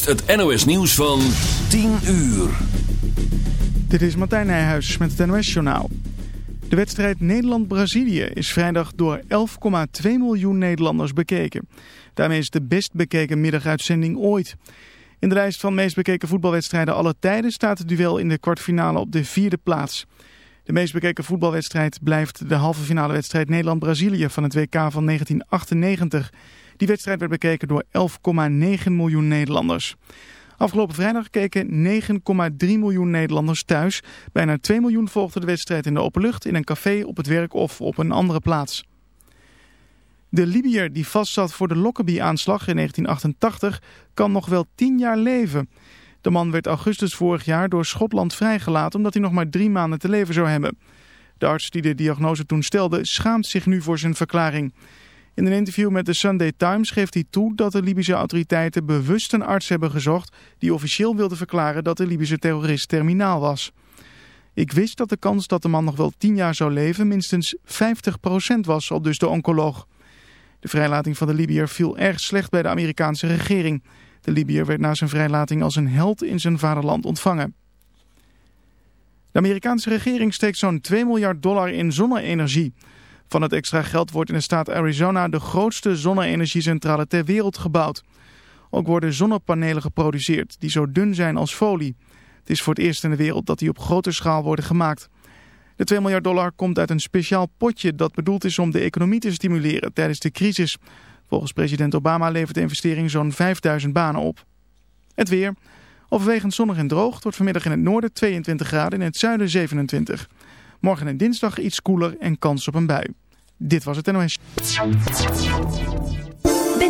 het NOS nieuws van 10 uur. Dit is Martijn Nijhuis met het NOS Journaal. De wedstrijd Nederland-Brazilië is vrijdag door 11,2 miljoen Nederlanders bekeken. Daarmee is de best bekeken middaguitzending ooit. In de lijst van meest bekeken voetbalwedstrijden aller tijden staat het duel in de kwartfinale op de vierde plaats. De meest bekeken voetbalwedstrijd blijft de halve finale wedstrijd Nederland-Brazilië van het WK van 1998. Die wedstrijd werd bekeken door 11,9 miljoen Nederlanders. Afgelopen vrijdag keken 9,3 miljoen Nederlanders thuis. Bijna 2 miljoen volgden de wedstrijd in de openlucht, in een café, op het werk of op een andere plaats. De Libiër die vastzat voor de Lockerbie-aanslag in 1988 kan nog wel 10 jaar leven. De man werd augustus vorig jaar door Schotland vrijgelaten omdat hij nog maar drie maanden te leven zou hebben. De arts die de diagnose toen stelde schaamt zich nu voor zijn verklaring. In een interview met de Sunday Times geeft hij toe dat de Libische autoriteiten bewust een arts hebben gezocht die officieel wilde verklaren dat de Libische terrorist terminaal was. Ik wist dat de kans dat de man nog wel 10 jaar zou leven minstens 50% was, al dus de oncoloog. De vrijlating van de Libiër viel erg slecht bij de Amerikaanse regering. De Libiër werd na zijn vrijlating als een held in zijn vaderland ontvangen. De Amerikaanse regering steekt zo'n 2 miljard dollar in zonne-energie. Van het extra geld wordt in de staat Arizona de grootste zonne-energiecentrale ter wereld gebouwd. Ook worden zonnepanelen geproduceerd die zo dun zijn als folie. Het is voor het eerst in de wereld dat die op grote schaal worden gemaakt. De 2 miljard dollar komt uit een speciaal potje dat bedoeld is om de economie te stimuleren tijdens de crisis. Volgens president Obama levert de investering zo'n 5000 banen op. Het weer. Overwegend zonnig en droog. Het wordt vanmiddag in het noorden 22 graden, in het zuiden 27. Morgen en dinsdag iets koeler en kans op een bui. Dit was het NOS.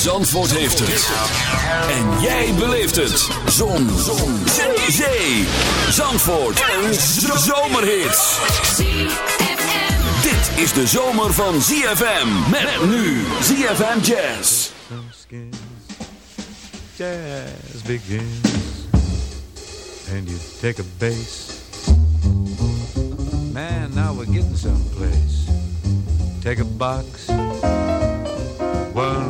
Zandvoort heeft het. En jij beleeft het. Zon. Zon. Zee. Zandvoort. Een zomerhit. Dit is de zomer van ZFM. Met nu ZFM Jazz. skins. Jazz begins, and you take a bass. Man, now we're getting someplace. Take a box, one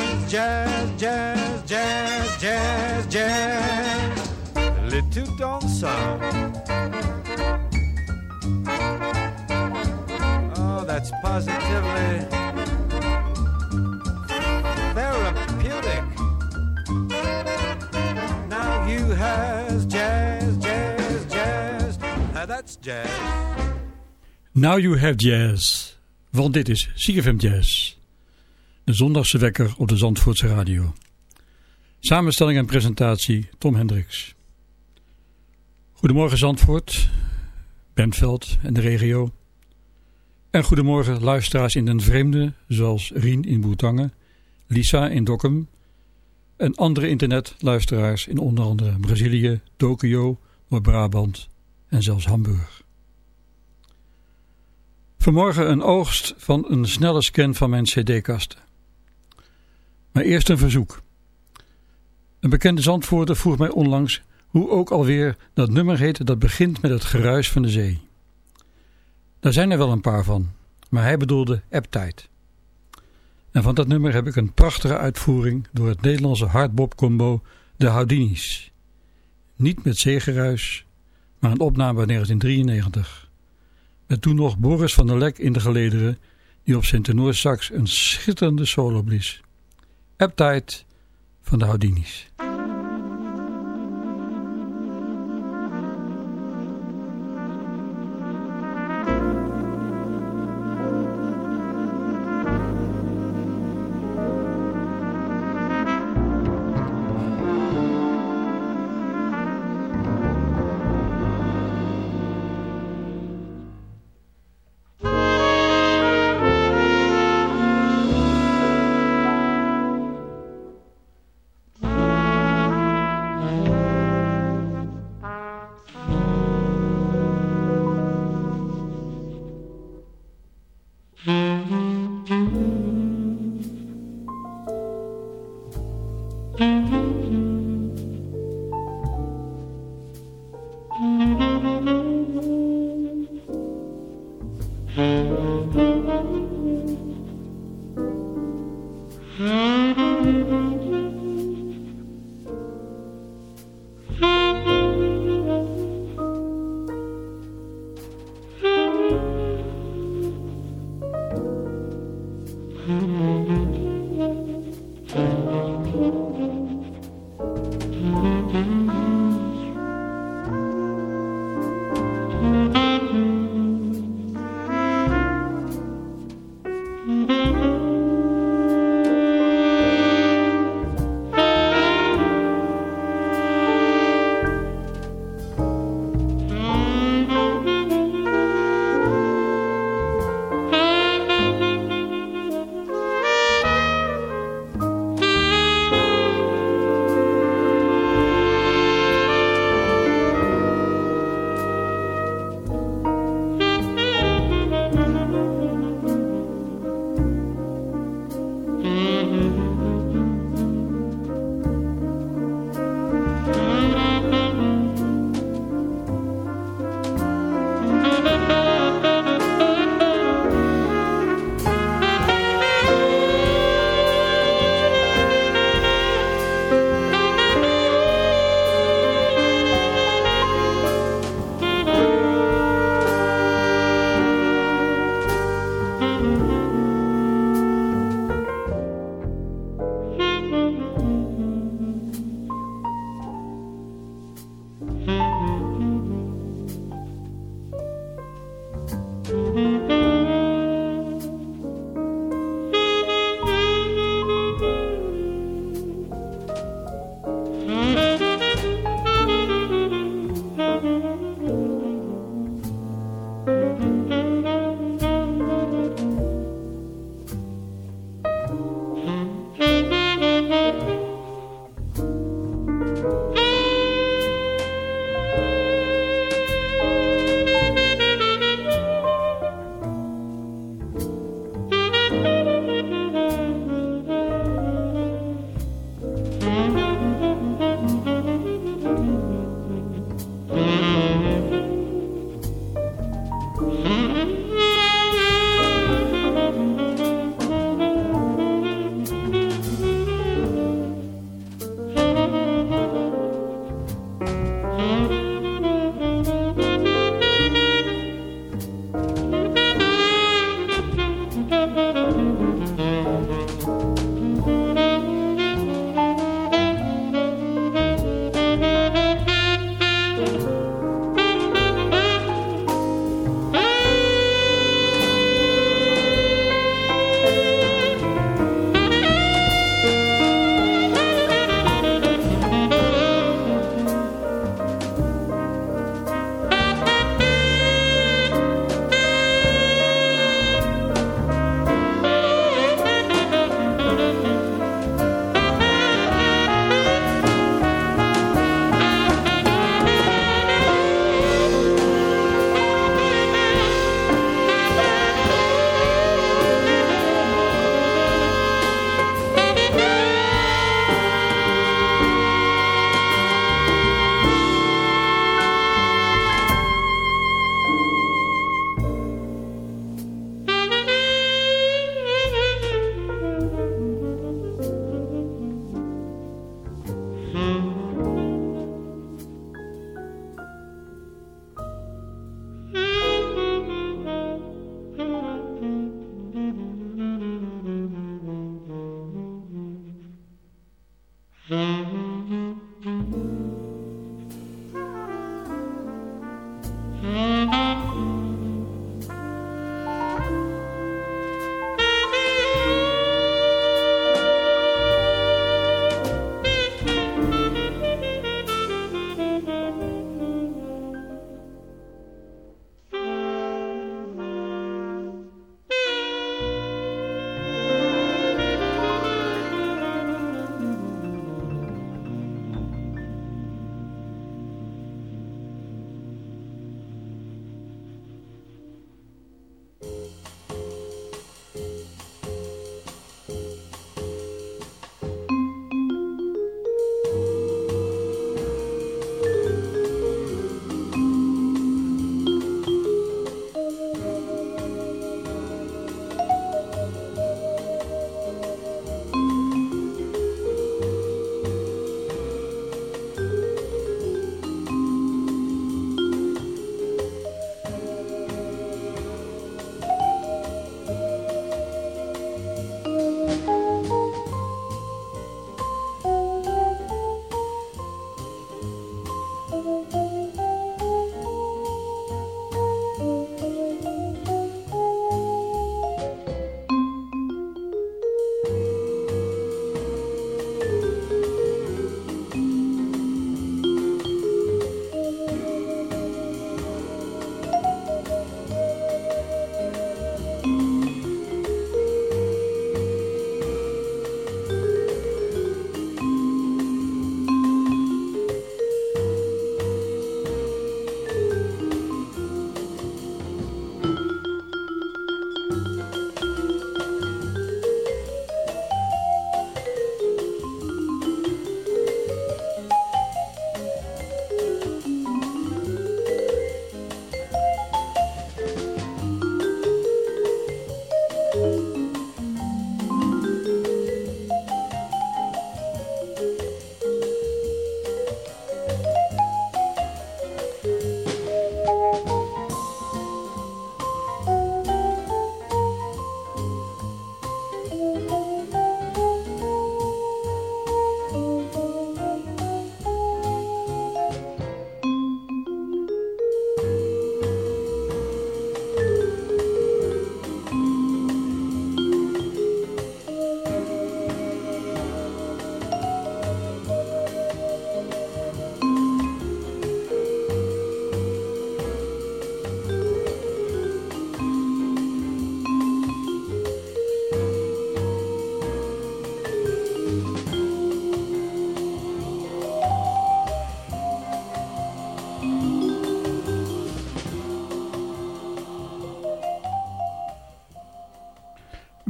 jazz, jazz, jazz, jazz, jazz. Little sound. Oh, that's positively therapeutic. Now you has jazz, jazz, jazz. Now that's jazz. Now You Have Jazz. Want dit is CFM Jazz. De zondagse wekker op de Zandvoortse radio. Samenstelling en presentatie Tom Hendricks. Goedemorgen Zandvoort, Bentveld en de regio. En goedemorgen luisteraars in den vreemde, zoals Rien in Boetangen, Lisa in Dokkum en andere internetluisteraars in onder andere Brazilië, Tokio, Noord-Brabant en zelfs Hamburg. Vanmorgen een oogst van een snelle scan van mijn cd-kasten. Maar eerst een verzoek. Een bekende zandvoerder vroeg mij onlangs hoe ook alweer dat nummer heet dat begint met het geruis van de zee. Daar zijn er wel een paar van, maar hij bedoelde Apptide. En van dat nummer heb ik een prachtige uitvoering door het Nederlandse hardbop combo De Houdinis. Niet met zeegeruis, maar een opname uit 1993. Met toen nog Boris van der Lek in de gelederen, die op zijn tenorsax een schitterende solo blies. Apptide van de Houdinis.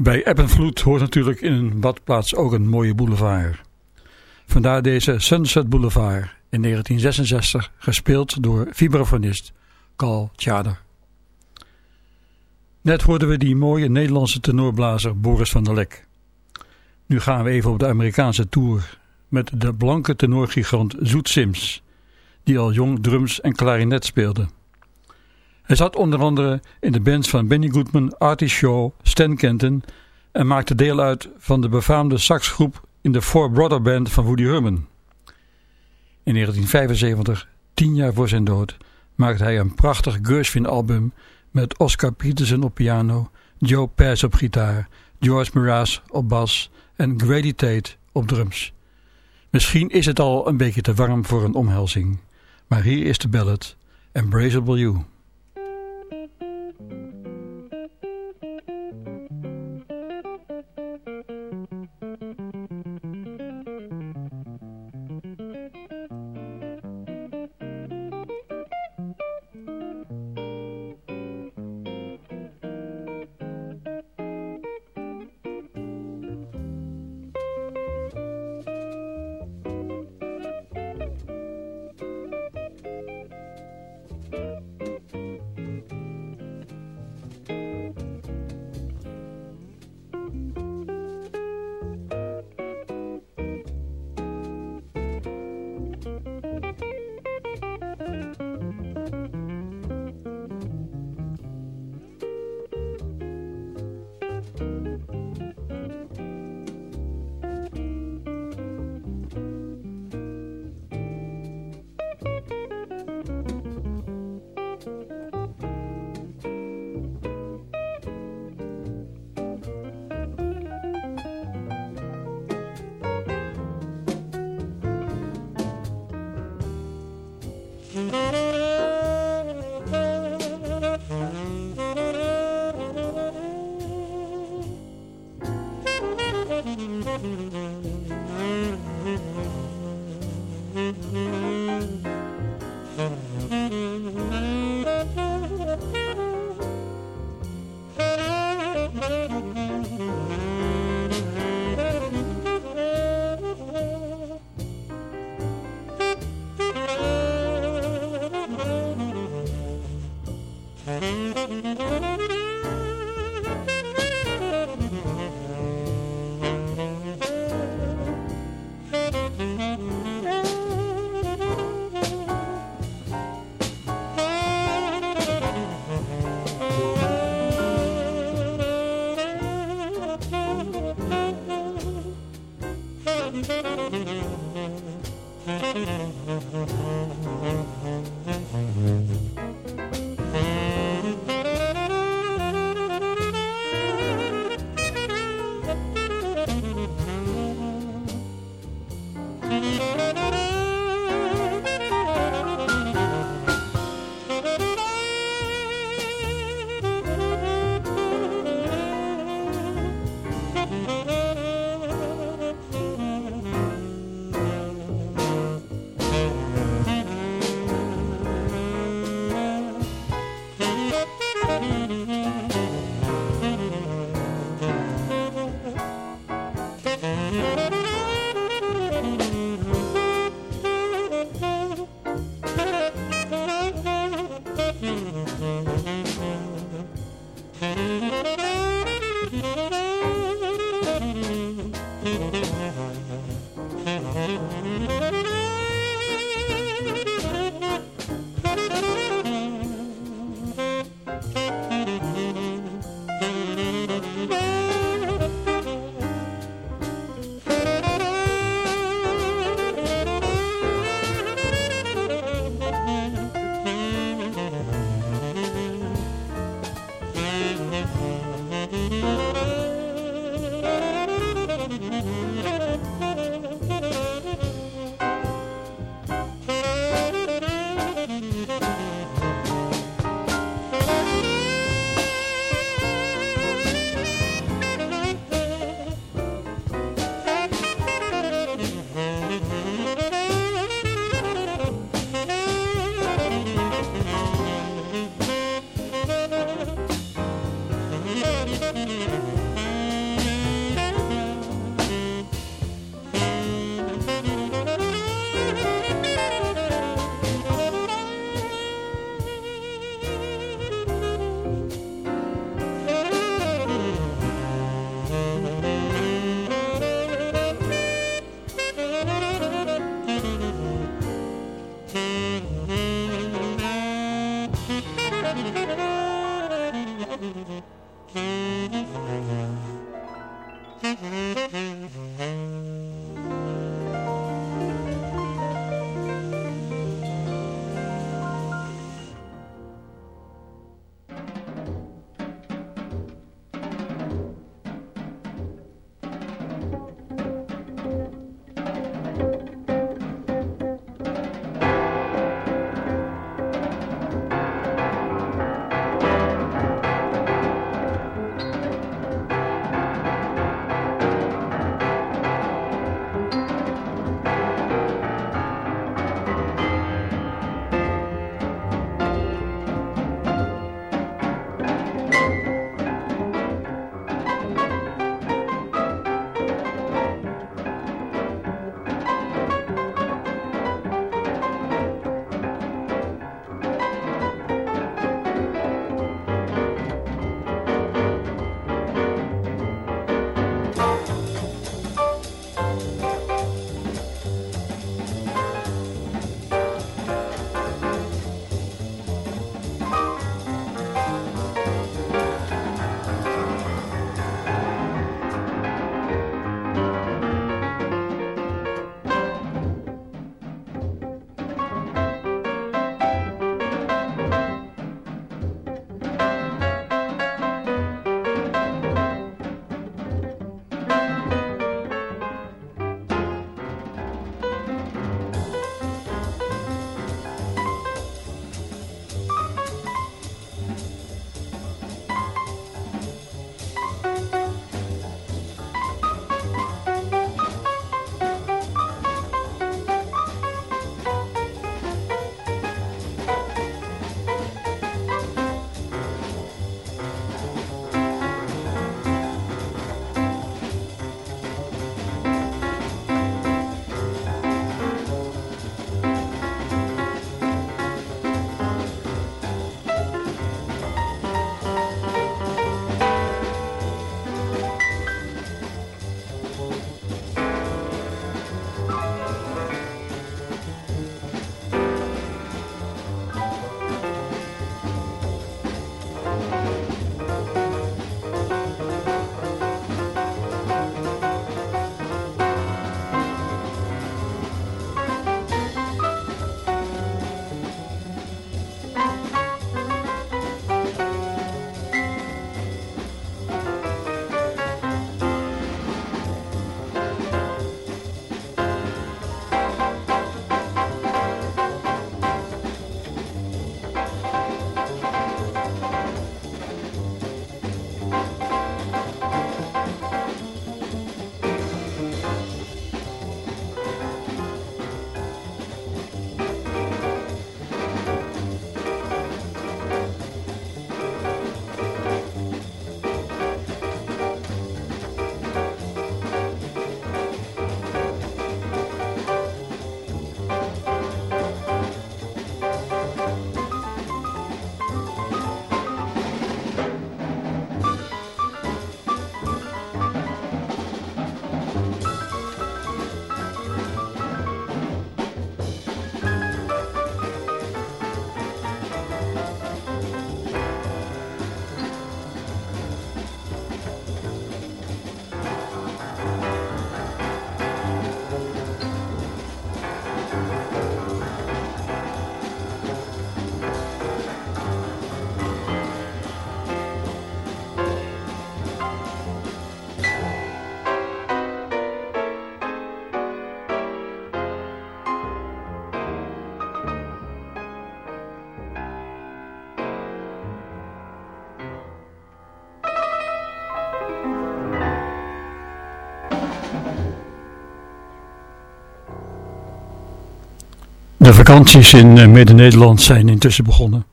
Bij eb en vloed hoort natuurlijk in een badplaats ook een mooie boulevard. Vandaar deze Sunset Boulevard in 1966 gespeeld door vibrafonist Carl Tjader. Net hoorden we die mooie Nederlandse tenorblazer Boris van der Lek. Nu gaan we even op de Amerikaanse tour met de blanke tenorgigant Zoet Sims, die al jong drums en klarinet speelde. Hij zat onder andere in de bands van Benny Goodman, Artie Shaw, Stan Kenton en maakte deel uit van de befaamde saxgroep in de Four Brother Band van Woody Herman. In 1975, tien jaar voor zijn dood, maakte hij een prachtig Gershwin album met Oscar Peterson op piano, Joe Pass op gitaar, George Mraz op bas en Grady Tate op drums. Misschien is het al een beetje te warm voor een omhelzing, maar hier is de ballad Embraceable You. Vakanties in eh, Midden-Nederland zijn intussen begonnen.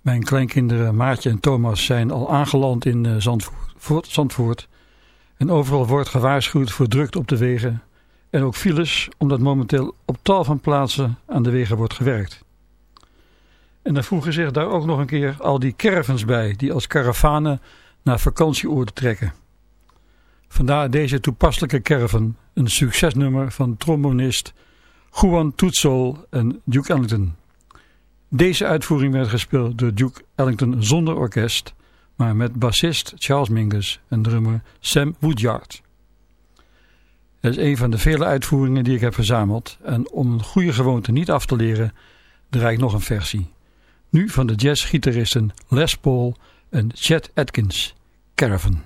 Mijn kleinkinderen Maartje en Thomas zijn al aangeland in eh, Zandvoort, Zandvoort. En overal wordt gewaarschuwd voor drukte op de wegen. En ook files, omdat momenteel op tal van plaatsen aan de wegen wordt gewerkt. En dan voegen zich daar ook nog een keer al die caravans bij, die als karavanen naar vakantieoorden trekken. Vandaar deze toepasselijke caravan, een succesnummer van trombonist Juan Toetsol en Duke Ellington. Deze uitvoering werd gespeeld door Duke Ellington zonder orkest, maar met bassist Charles Mingus en drummer Sam Woodyard. Het is een van de vele uitvoeringen die ik heb verzameld en om een goede gewoonte niet af te leren, draai ik nog een versie. Nu van de jazzgitaristen Les Paul en Chet Atkins, Caravan.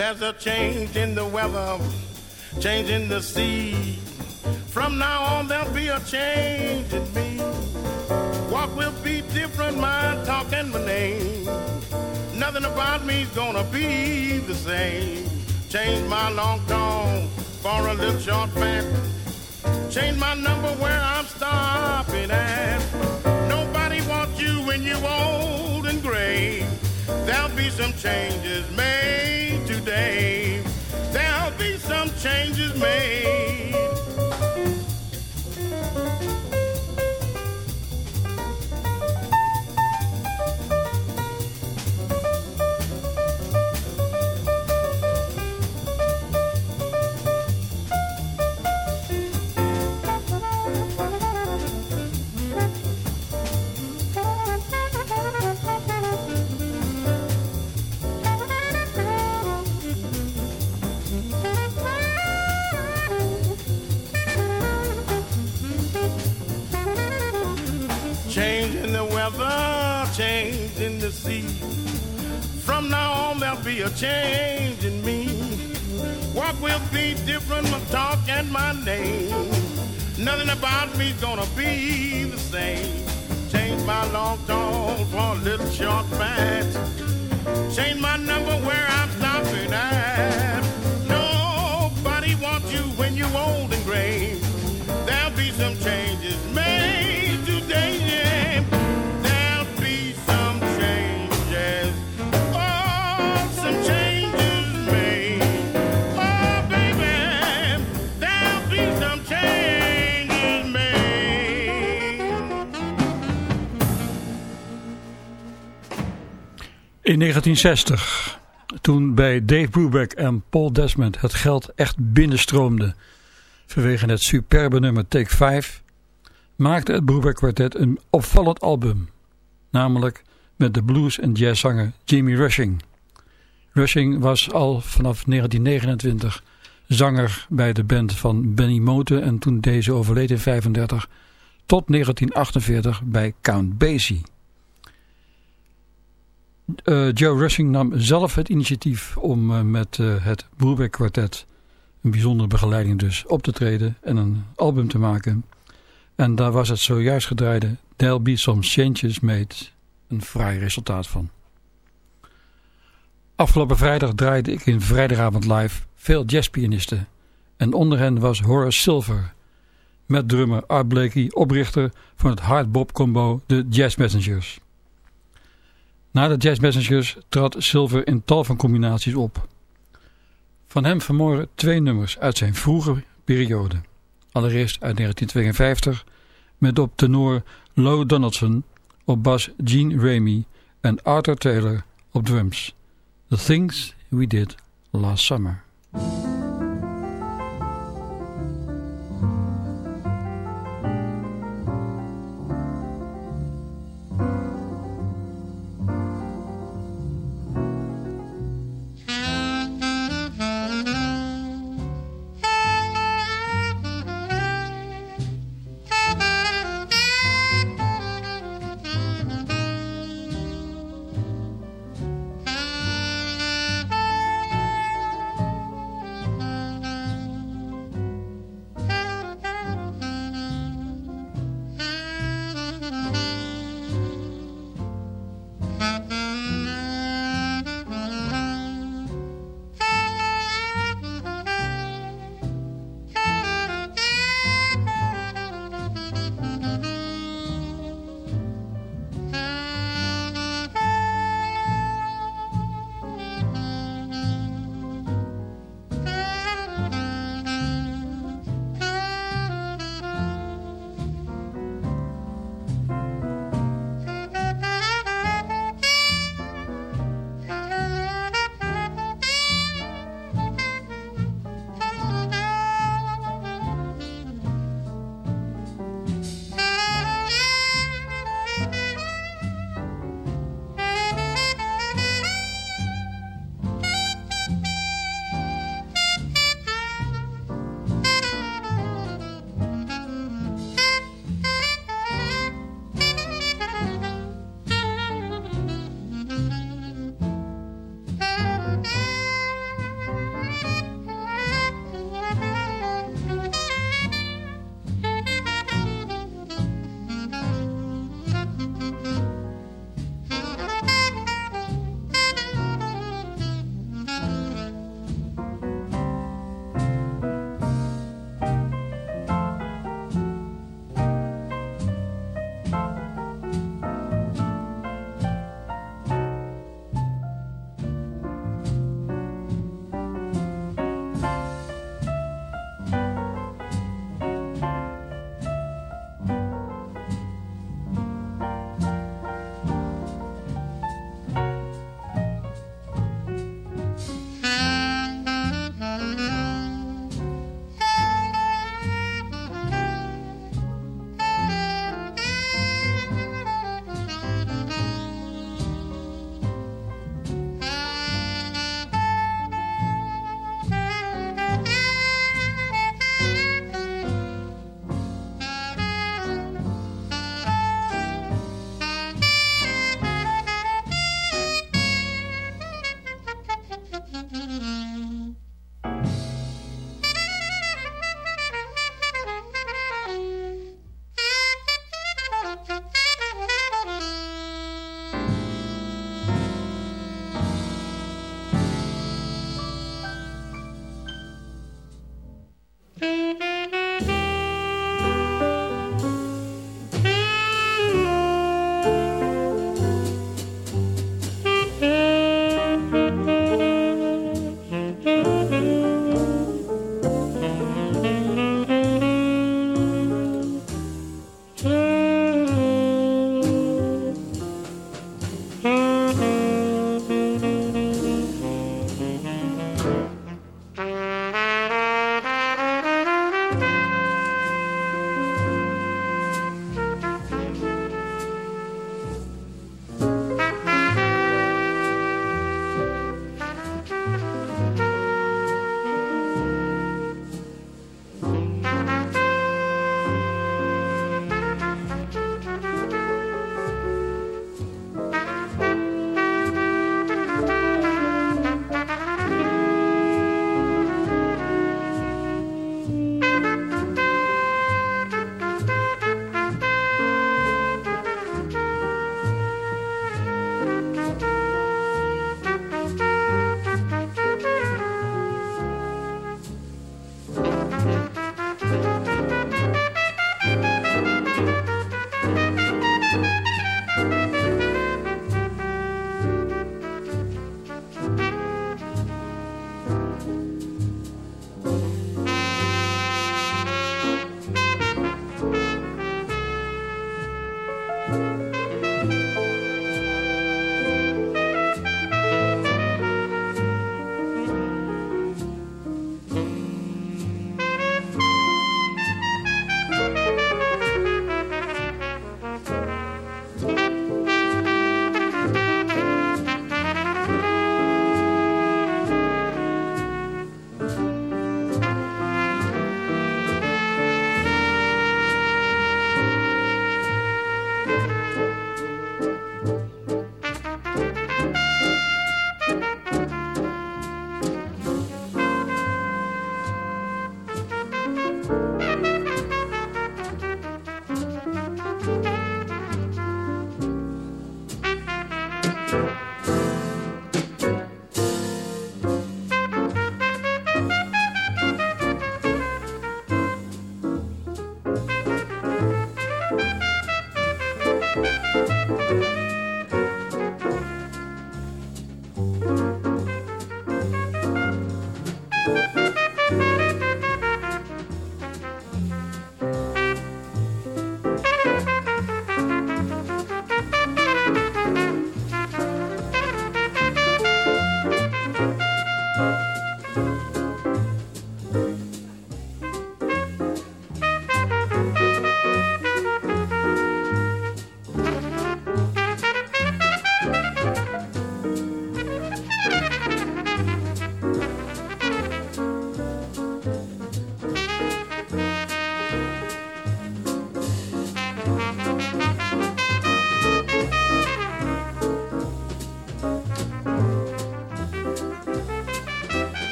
There's a change in the weather, change in the sea. From now on, there'll be a change in me. Walk will be different, my talk and my name. Nothing about me's gonna be the same. Change my long tone for a little short fat. Change my number where I'm stopping at. Nobody wants you when you're old and gray. There'll be some changes made today. There'll be some changes made. Change in the sea. From now on, there'll be a change in me. Walk will be different, my talk and my name. Nothing about me's gonna be the same. Change my long tall for a little short pants. Change my number where I'm stopping at. Nobody wants you when you're old and gray. In 1960, toen bij Dave Brubeck en Paul Desmond het geld echt binnenstroomde vanwege het superbe nummer Take 5, maakte het Brubeck Quartet een opvallend album, namelijk met de blues- en jazzzanger Jimmy Rushing. Rushing was al vanaf 1929 zanger bij de band van Benny Moten en toen deze overleed in 35 tot 1948 bij Count Basie. Eh, Joe Rushing nam zelf het initiatief om eh, met eh, het Brubeck Quartet, een bijzondere begeleiding dus, op te treden en een album te maken. En daar was het zojuist gedraaide There'll Be Some Changes Made een fraai resultaat van. Afgelopen vrijdag draaide ik in Vrijdagavond Live veel jazzpianisten. En onder hen was Horace Silver, met drummer Art Blakey, oprichter van het hardbop combo The Jazz Messengers. Na de Jazz Messengers trad Silver in tal van combinaties op. Van hem vermoren twee nummers uit zijn vroege periode. Allereerst uit 1952 met op tenor Low Donaldson, op bas Gene Ramey en Arthur Taylor op drums. The Things We Did Last Summer.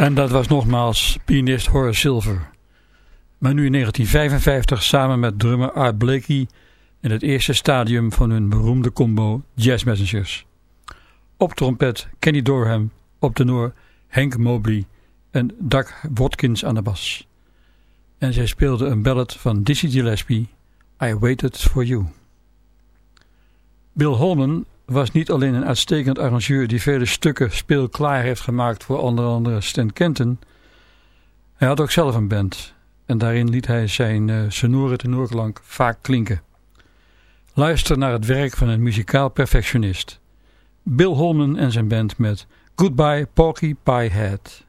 En dat was nogmaals pianist Horace Silver. Maar nu in 1955 samen met drummer Art Blakey in het eerste stadium van hun beroemde combo Jazz Messengers. Op trompet Kenny Dorham, op tenor Hank Mobley en Doug Watkins aan de bas. En zij speelde een ballad van Dizzy Gillespie, I Waited For You. Bill Holman was niet alleen een uitstekend arrangeur die vele stukken speelklaar heeft gemaakt voor onder andere Stan Kenton. Hij had ook zelf een band en daarin liet hij zijn uh, sonore tenorklank vaak klinken. Luister naar het werk van een muzikaal perfectionist. Bill Holman en zijn band met Goodbye Porky Pie Head.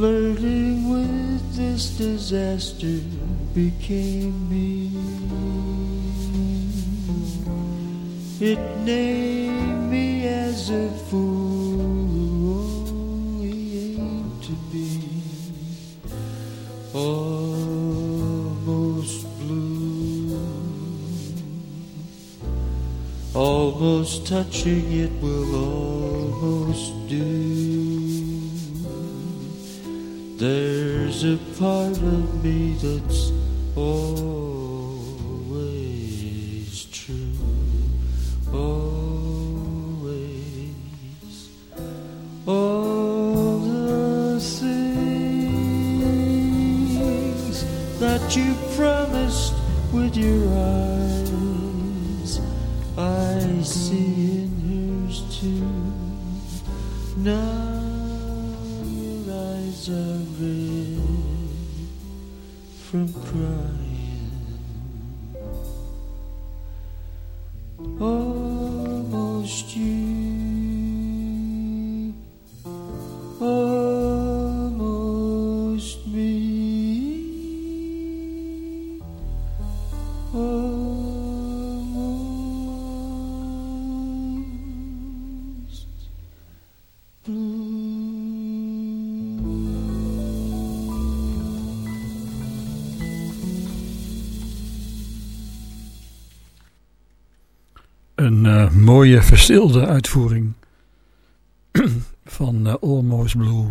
Flirting with this disaster became me. It named me as a fool who only aimed to be almost blue. Almost touching it will almost do. There's a part of me that's mooie verstilde uitvoering van eh, Almost Blue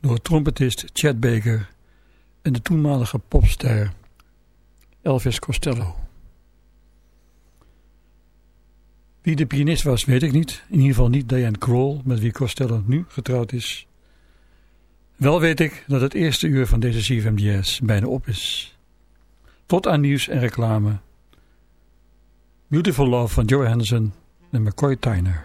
door trompetist Chad Baker en de toenmalige popster Elvis Costello. Wie de pianist was, weet ik niet. In ieder geval niet Diane Kroll, met wie Costello nu getrouwd is. Wel weet ik dat het eerste uur van deze Jazz bijna op is. Tot aan nieuws en reclame. Beautiful Love van Joe Henderson en McCoy Tyner.